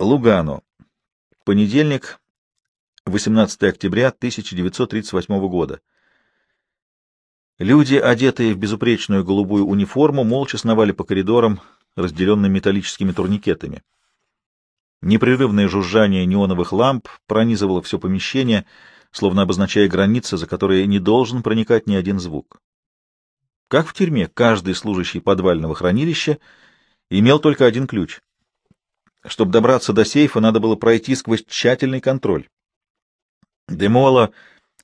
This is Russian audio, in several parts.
Лугано. Понедельник, 18 октября 1938 года. Люди, одетые в безупречную голубую униформу, молча сновали по коридорам, разделенным металлическими турникетами. Непрерывное жужжание неоновых ламп пронизывало все помещение, словно обозначая границы, за которые не должен проникать ни один звук. Как в тюрьме, каждый служащий подвального хранилища имел только один ключ. Чтобы добраться до сейфа, надо было пройти сквозь тщательный контроль. Демола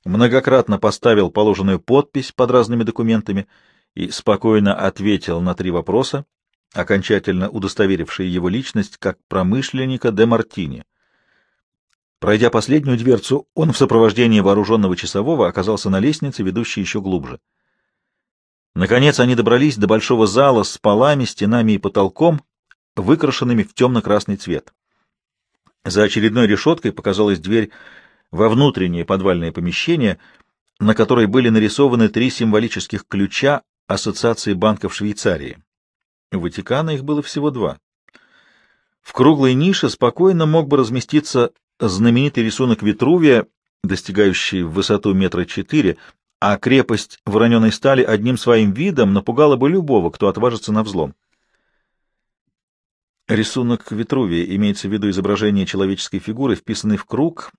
многократно поставил положенную подпись под разными документами и спокойно ответил на три вопроса, окончательно удостоверившие его личность как промышленника де Мартини. Пройдя последнюю дверцу, он в сопровождении вооруженного часового оказался на лестнице, ведущей еще глубже. Наконец они добрались до большого зала с полами, стенами и потолком, выкрашенными в темно-красный цвет. За очередной решеткой показалась дверь во внутреннее подвальное помещение, на которой были нарисованы три символических ключа Ассоциации банков Швейцарии. У Ватикана их было всего два. В круглой нише спокойно мог бы разместиться знаменитый рисунок Витрувия, достигающий в высоту метра четыре, а крепость вороненой стали одним своим видом напугала бы любого, кто отважится на взлом. Рисунок Витрувия имеется в виду изображение человеческой фигуры, вписанной в круг,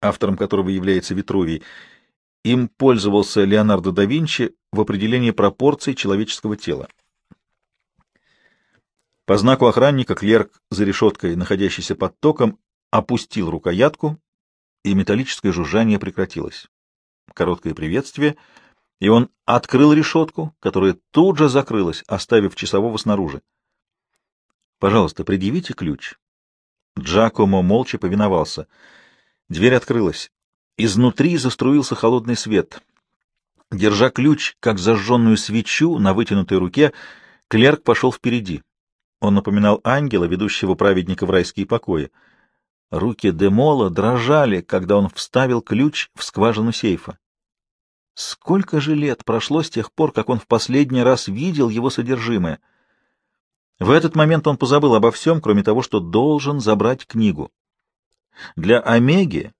автором которого является Витрувий. Им пользовался Леонардо да Винчи в определении пропорций человеческого тела. По знаку охранника клерк за решеткой, находящийся под током, опустил рукоятку, и металлическое жужжание прекратилось. Короткое приветствие, и он открыл решетку, которая тут же закрылась, оставив часового снаружи. «Пожалуйста, предъявите ключ». Джакомо молча повиновался. Дверь открылась. Изнутри заструился холодный свет. Держа ключ, как зажженную свечу на вытянутой руке, клерк пошел впереди. Он напоминал ангела, ведущего праведника в райские покои. Руки Демола дрожали, когда он вставил ключ в скважину сейфа. Сколько же лет прошло с тех пор, как он в последний раз видел его содержимое? В этот момент он позабыл обо всем, кроме того, что должен забрать книгу. Для Омеги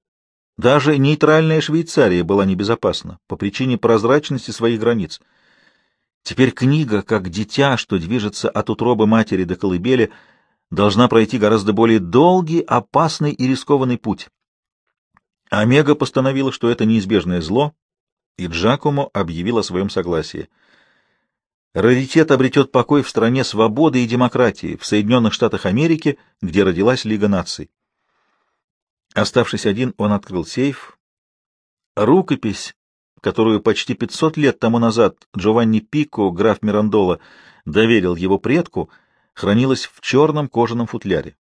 даже нейтральная Швейцария была небезопасна по причине прозрачности своих границ — Теперь книга, как дитя, что движется от утробы матери до колыбели, должна пройти гораздо более долгий, опасный и рискованный путь. Омега постановила, что это неизбежное зло, и Джакомо объявил о своем согласии. Раритет обретет покой в стране свободы и демократии, в Соединенных Штатах Америки, где родилась Лига наций. Оставшись один, он открыл сейф. Рукопись которую почти 500 лет тому назад Джованни Пико, граф Мирандола, доверил его предку, хранилась в черном кожаном футляре.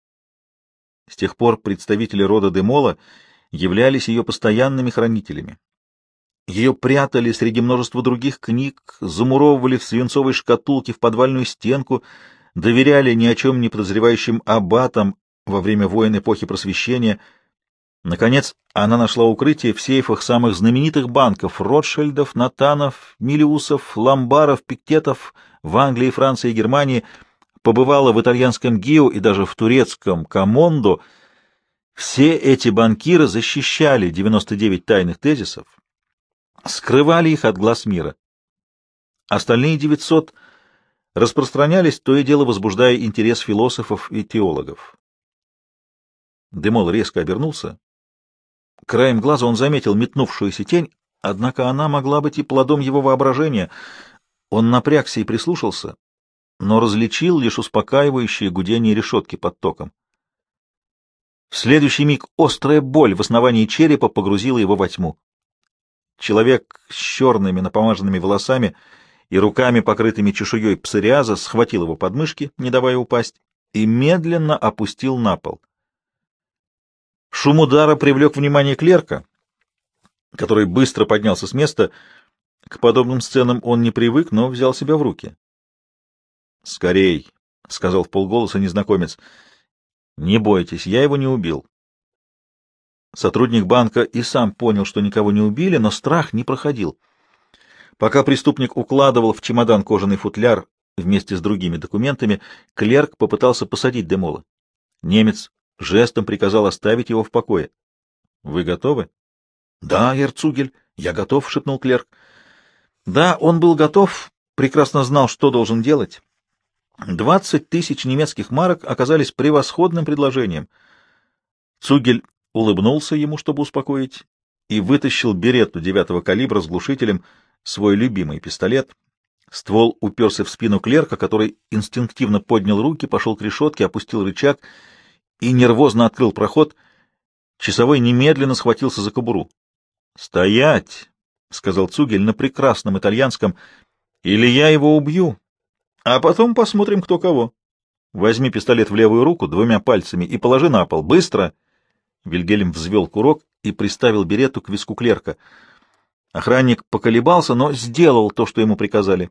С тех пор представители рода Демола являлись ее постоянными хранителями. Ее прятали среди множества других книг, замуровывали в свинцовой шкатулке в подвальную стенку, доверяли ни о чем не подозревающим аббатам во время войн эпохи Просвещения — Наконец, она нашла укрытие в сейфах самых знаменитых банков — Ротшильдов, Натанов, Милиусов, Ламбаров, Пиктетов в Англии, Франции и Германии, побывала в итальянском ГИО и даже в турецком Камондо. Все эти банкиры защищали 99 тайных тезисов, скрывали их от глаз мира. Остальные 900 распространялись, то и дело возбуждая интерес философов и теологов. Демол резко обернулся. Краем глаза он заметил метнувшуюся тень, однако она могла быть и плодом его воображения. Он напрягся и прислушался, но различил лишь успокаивающее гудение решетки под током. В следующий миг острая боль в основании черепа погрузила его во тьму. Человек с черными напомаженными волосами и руками, покрытыми чешуей псориаза, схватил его подмышки, не давая упасть, и медленно опустил на пол — Шум удара привлек внимание клерка, который быстро поднялся с места. К подобным сценам он не привык, но взял себя в руки. — Скорей, — сказал в полголоса незнакомец. — Не бойтесь, я его не убил. Сотрудник банка и сам понял, что никого не убили, но страх не проходил. Пока преступник укладывал в чемодан кожаный футляр вместе с другими документами, клерк попытался посадить Демола. Немец жестом приказал оставить его в покое. — Вы готовы? — Да, Эрцугель, я готов, — шепнул клерк. Да, он был готов, прекрасно знал, что должен делать. Двадцать тысяч немецких марок оказались превосходным предложением. Цугель улыбнулся ему, чтобы успокоить, и вытащил беретту девятого калибра с глушителем, свой любимый пистолет. Ствол уперся в спину клерка, который инстинктивно поднял руки, пошел к решетке, опустил рычаг и нервозно открыл проход. Часовой немедленно схватился за кобуру. «Стоять!» — сказал Цугель на прекрасном итальянском. «Или я его убью, а потом посмотрим, кто кого. Возьми пистолет в левую руку двумя пальцами и положи на пол. Быстро!» Вильгельм взвел курок и приставил берету к виску клерка. Охранник поколебался, но сделал то, что ему приказали.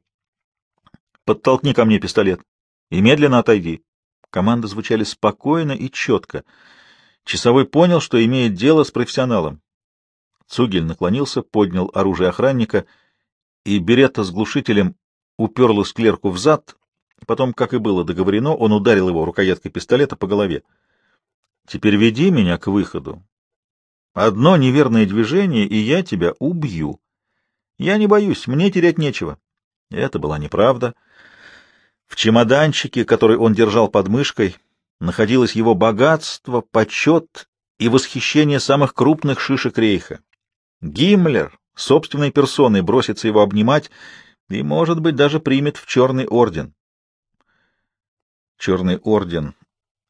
«Подтолкни ко мне пистолет и медленно отойди». Команды звучали спокойно и четко. Часовой понял, что имеет дело с профессионалом. Цугель наклонился, поднял оружие охранника, и берета с глушителем уперлась клерку в зад. Потом, как и было договорено, он ударил его рукояткой пистолета по голове. «Теперь веди меня к выходу. Одно неверное движение, и я тебя убью. Я не боюсь, мне терять нечего». Это была неправда. В чемоданчике, который он держал под мышкой, находилось его богатство, почет и восхищение самых крупных шишек рейха. Гиммлер собственной персоной бросится его обнимать и, может быть, даже примет в Черный орден. Черный орден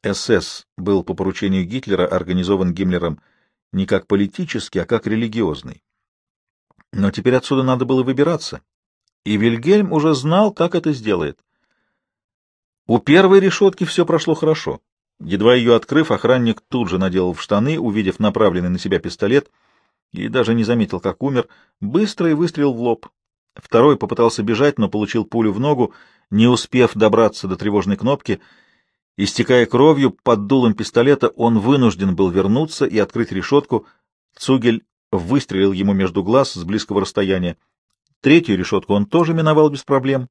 СС был по поручению Гитлера организован Гиммлером не как политический, а как религиозный. Но теперь отсюда надо было выбираться, и Вильгельм уже знал, как это сделает. У первой решетки все прошло хорошо. Едва ее открыв, охранник тут же надел в штаны, увидев направленный на себя пистолет, и даже не заметил, как умер, быстрый выстрел в лоб. Второй попытался бежать, но получил пулю в ногу, не успев добраться до тревожной кнопки. Истекая кровью, под дулом пистолета он вынужден был вернуться и открыть решетку. Цугель выстрелил ему между глаз с близкого расстояния. Третью решетку он тоже миновал без проблем,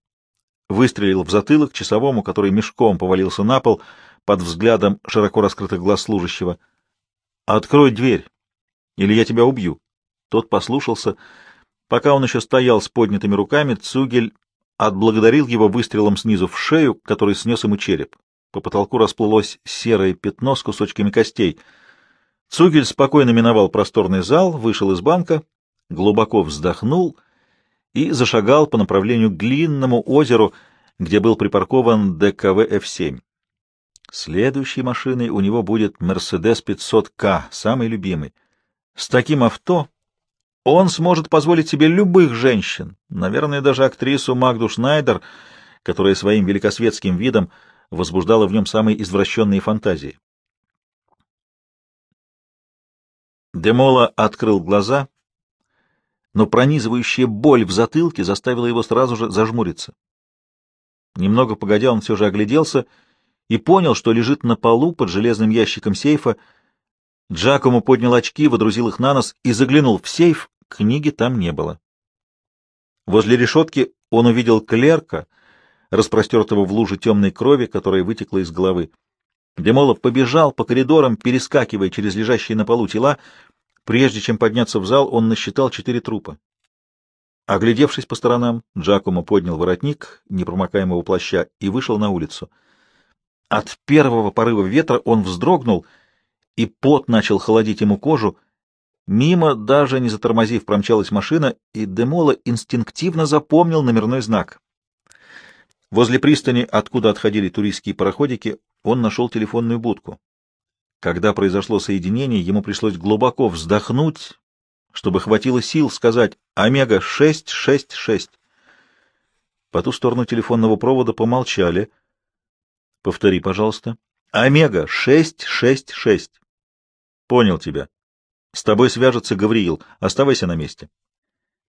выстрелил в затылок часовому, который мешком повалился на пол под взглядом широко раскрытых глаз служащего. «Открой дверь, или я тебя убью». Тот послушался. Пока он еще стоял с поднятыми руками, Цугель отблагодарил его выстрелом снизу в шею, который снес ему череп. По потолку расплылось серое пятно с кусочками костей. Цугель спокойно миновал просторный зал, вышел из банка, глубоко вздохнул — и зашагал по направлению к длинному озеру, где был припаркован ДКВ F7. Следующей машиной у него будет Mercedes 500К, самый любимый. С таким авто он сможет позволить себе любых женщин, наверное, даже актрису Магду Шнайдер, которая своим великосветским видом возбуждала в нем самые извращенные фантазии. Демола открыл глаза — но пронизывающая боль в затылке заставила его сразу же зажмуриться. Немного погодя, он все же огляделся и понял, что лежит на полу под железным ящиком сейфа. Джакому поднял очки, водрузил их на нос и заглянул в сейф. Книги там не было. Возле решетки он увидел клерка, распростертого в луже темной крови, которая вытекла из головы. Демолов побежал по коридорам, перескакивая через лежащие на полу тела, Прежде чем подняться в зал, он насчитал четыре трупа. Оглядевшись по сторонам, Джакомо поднял воротник непромокаемого плаща и вышел на улицу. От первого порыва ветра он вздрогнул, и пот начал холодить ему кожу. Мимо, даже не затормозив, промчалась машина, и Демола инстинктивно запомнил номерной знак. Возле пристани, откуда отходили туристские пароходики, он нашел телефонную будку. Когда произошло соединение, ему пришлось глубоко вздохнуть, чтобы хватило сил сказать «Омега-666». По ту сторону телефонного провода помолчали. «Повтори, пожалуйста». «Омега-666». «Понял тебя. С тобой свяжется Гавриил. Оставайся на месте».